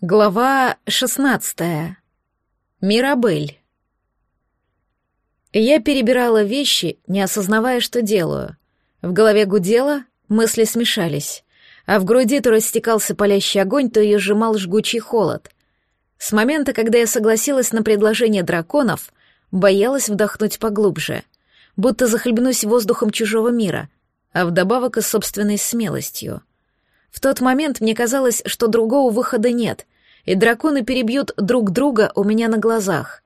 Глава шестнадцатая. Мирабель. Я перебирала вещи, не осознавая, что делаю. В голове гудело, мысли смешались, а в груди то растекался палящий огонь, то ее сжимал жгучий холод. С момента, когда я согласилась на предложение драконов, боялась вдохнуть поглубже, будто захлебнусь воздухом чужого мира, а вдобавок и собственной смелостью — в тот момент мне казалось, что другого выхода нет, и драконы перебьют друг друга у меня на глазах.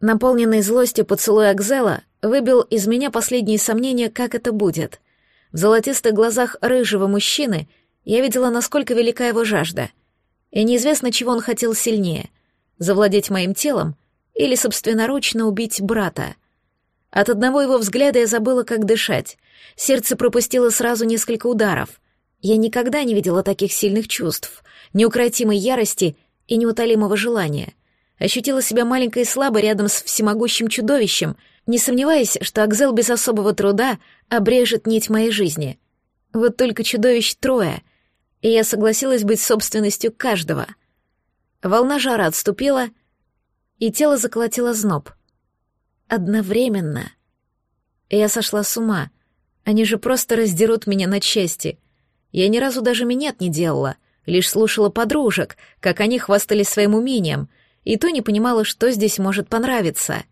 Наполненный злостью поцелуй Акзела выбил из меня последние сомнения, как это будет. В золотистых глазах рыжего мужчины я видела, насколько велика его жажда. И неизвестно, чего он хотел сильнее — завладеть моим телом или собственноручно убить брата. От одного его взгляда я забыла, как дышать. Сердце пропустило сразу несколько ударов — я никогда не видела таких сильных чувств, неукротимой ярости и неутолимого желания. Ощутила себя маленькой и слабой рядом с всемогущим чудовищем, не сомневаясь, что Акзел без особого труда обрежет нить моей жизни. Вот только чудовищ трое, и я согласилась быть собственностью каждого. Волна жара отступила, и тело заколотило зноб. Одновременно. Я сошла с ума. Они же просто раздерут меня на части — я ни разу даже минет не делала, лишь слушала подружек, как они хвастались своим умением, и то не понимала, что здесь может понравиться.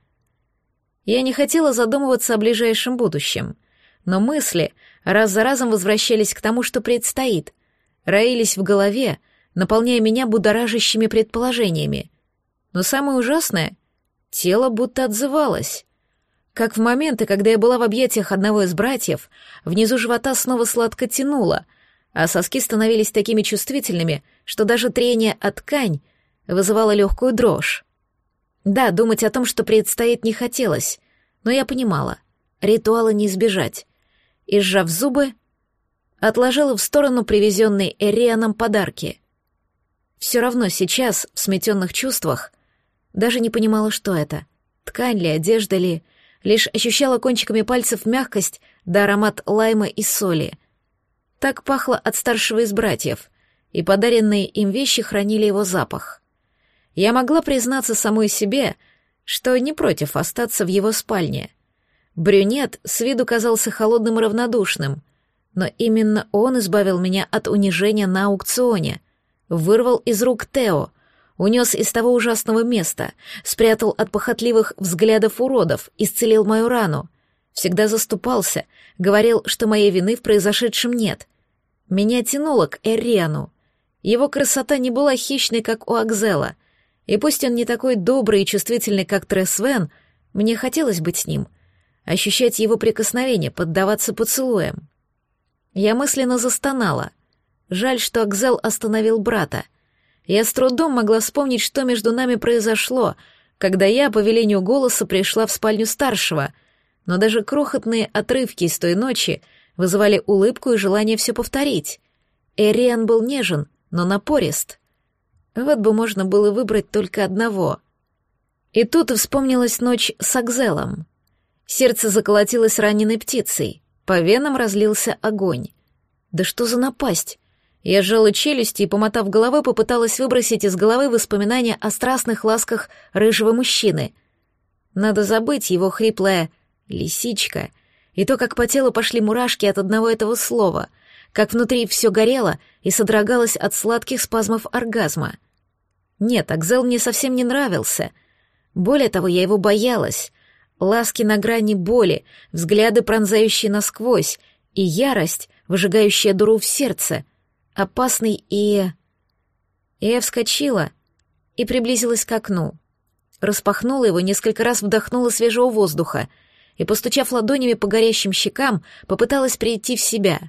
Я не хотела задумываться о ближайшем будущем, но мысли раз за разом возвращались к тому, что предстоит, роились в голове, наполняя меня будоражащими предположениями. Но самое ужасное — тело будто отзывалось. Как в моменты, когда я была в объятиях одного из братьев, внизу живота снова сладко тянуло, а соски становились такими чувствительными, что даже трение о ткань вызывало легкую дрожь. Да, думать о том, что предстоит, не хотелось, но я понимала, ритуала не избежать. И, сжав зубы, отложила в сторону привезенные Эрианом подарки. Все равно сейчас, в сметенных чувствах, даже не понимала, что это. Ткань ли, одежда ли, лишь ощущала кончиками пальцев мягкость да аромат лайма и соли — так пахло от старшего из братьев, и подаренные им вещи хранили его запах. Я могла признаться самой себе, что не против остаться в его спальне. Брюнет с виду казался холодным и равнодушным, но именно он избавил меня от унижения на аукционе, вырвал из рук Тео, унес из того ужасного места, спрятал от похотливых взглядов уродов, исцелил мою рану, всегда заступался, говорил, что моей вины в произошедшем нет, меня тянуло к Эрену. Его красота не была хищной, как у Акзела, и пусть он не такой добрый и чувствительный, как Тресвен, мне хотелось быть с ним, ощущать его прикосновение, поддаваться поцелуям. Я мысленно застонала. Жаль, что Акзел остановил брата. Я с трудом могла вспомнить, что между нами произошло, когда я, по велению голоса, пришла в спальню старшего, но даже крохотные отрывки из той ночи — вызывали улыбку и желание все повторить. Эриан был нежен, но напорист. Вот бы можно было выбрать только одного. И тут вспомнилась ночь с Акзелом. Сердце заколотилось раненой птицей, по венам разлился огонь. Да что за напасть? Я сжала челюсти и, помотав головой, попыталась выбросить из головы воспоминания о страстных ласках рыжего мужчины. Надо забыть его хриплое «лисичка», и то, как по телу пошли мурашки от одного этого слова, как внутри все горело и содрогалось от сладких спазмов оргазма. Нет, Акзел мне совсем не нравился. Более того, я его боялась. Ласки на грани боли, взгляды, пронзающие насквозь, и ярость, выжигающая дуру в сердце. Опасный и... и я вскочила и приблизилась к окну. Распахнула его, несколько раз вдохнула свежего воздуха — и, постучав ладонями по горящим щекам, попыталась прийти в себя.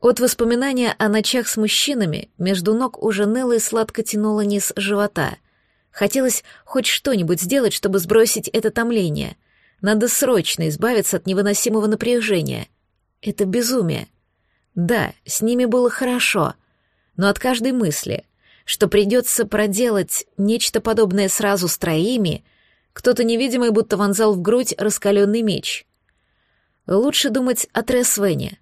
От воспоминания о ночах с мужчинами между ног уже ныло и сладко тянуло низ живота. Хотелось хоть что-нибудь сделать, чтобы сбросить это томление. Надо срочно избавиться от невыносимого напряжения. Это безумие. Да, с ними было хорошо, но от каждой мысли, что придется проделать нечто подобное сразу с троими — кто-то невидимый будто вонзал в грудь раскаленный меч. Лучше думать о Тресвене.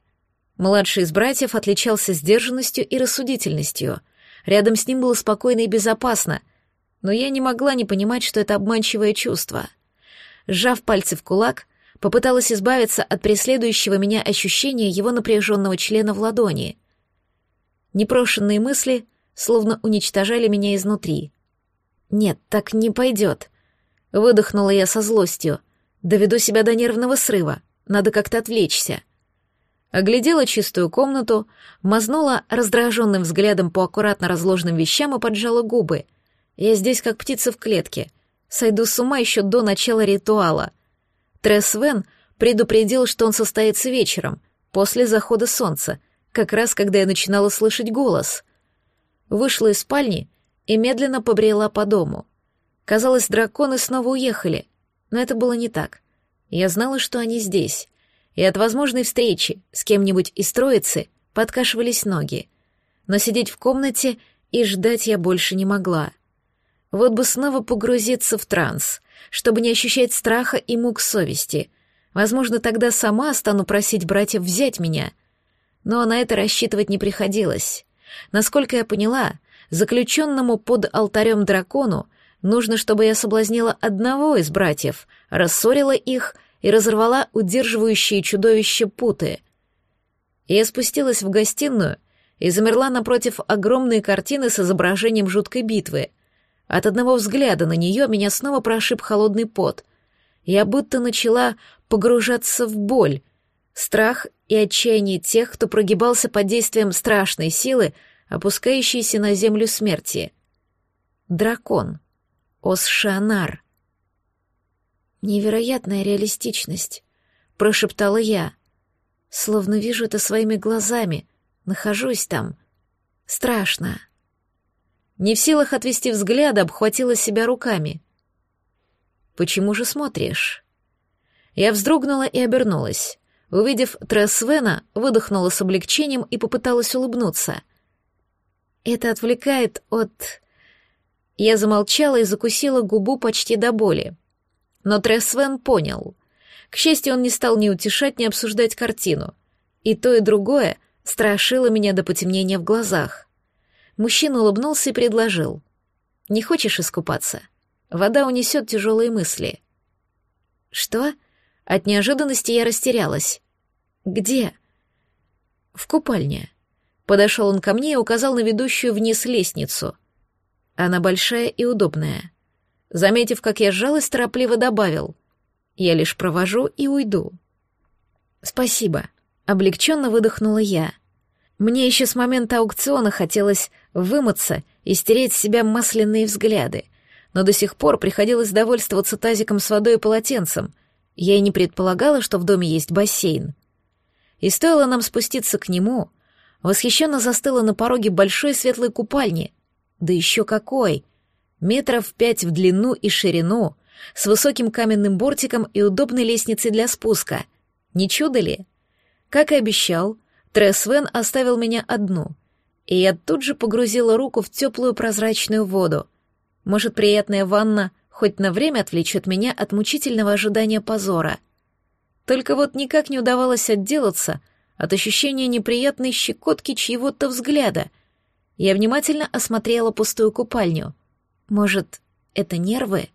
Младший из братьев отличался сдержанностью и рассудительностью. Рядом с ним было спокойно и безопасно, но я не могла не понимать, что это обманчивое чувство. Сжав пальцы в кулак, попыталась избавиться от преследующего меня ощущения его напряженного члена в ладони. Непрошенные мысли словно уничтожали меня изнутри. «Нет, так не пойдет», — выдохнула я со злостью. «Доведу себя до нервного срыва, надо как-то отвлечься». Оглядела чистую комнату, мазнула раздраженным взглядом по аккуратно разложенным вещам и поджала губы. Я здесь как птица в клетке. Сойду с ума еще до начала ритуала. Тресс Вен предупредил, что он состоится вечером, после захода солнца, как раз когда я начинала слышать голос. Вышла из спальни и медленно побрела по дому. Казалось, драконы снова уехали, но это было не так. Я знала, что они здесь, и от возможной встречи с кем-нибудь из троицы подкашивались ноги. Но сидеть в комнате и ждать я больше не могла. Вот бы снова погрузиться в транс, чтобы не ощущать страха и мук совести. Возможно, тогда сама стану просить братьев взять меня. Но на это рассчитывать не приходилось. Насколько я поняла, заключенному под алтарем дракону нужно, чтобы я соблазнила одного из братьев, рассорила их и разорвала удерживающие чудовище путы. Я спустилась в гостиную и замерла напротив огромной картины с изображением жуткой битвы — от одного взгляда на нее меня снова прошиб холодный пот. Я будто начала погружаться в боль, страх и отчаяние тех, кто прогибался под действием страшной силы, опускающейся на землю смерти. Дракон. Осшанар. «Невероятная реалистичность», — прошептала я. «Словно вижу это своими глазами, нахожусь там. Страшно». Не в силах отвести взгляд, обхватила себя руками. «Почему же смотришь?» Я вздрогнула и обернулась. Увидев Тресвена, выдохнула с облегчением и попыталась улыбнуться. «Это отвлекает от...» Я замолчала и закусила губу почти до боли. Но Тресвен понял. К счастью, он не стал ни утешать, ни обсуждать картину. И то, и другое страшило меня до потемнения в глазах. Мужчина улыбнулся и предложил. «Не хочешь искупаться? Вода унесет тяжелые мысли». «Что?» От неожиданности я растерялась. «Где?» «В купальне». Подошел он ко мне и указал на ведущую вниз лестницу. Она большая и удобная. Заметив, как я сжалась, торопливо добавил. «Я лишь провожу и уйду». «Спасибо», — облегченно выдохнула я. Мне еще с момента аукциона хотелось вымыться и стереть с себя масляные взгляды, но до сих пор приходилось довольствоваться тазиком с водой и полотенцем. Я и не предполагала, что в доме есть бассейн. И стоило нам спуститься к нему, восхищенно застыла на пороге большой светлой купальни. Да еще какой! Метров пять в длину и ширину, с высоким каменным бортиком и удобной лестницей для спуска. Не чудо ли? Как и обещал, Тресвен оставил меня одну, и я тут же погрузила руку в теплую прозрачную воду. Может, приятная ванна хоть на время отвлечет меня от мучительного ожидания позора. Только вот никак не удавалось отделаться от ощущения неприятной щекотки чьего-то взгляда. Я внимательно осмотрела пустую купальню. Может, это нервы?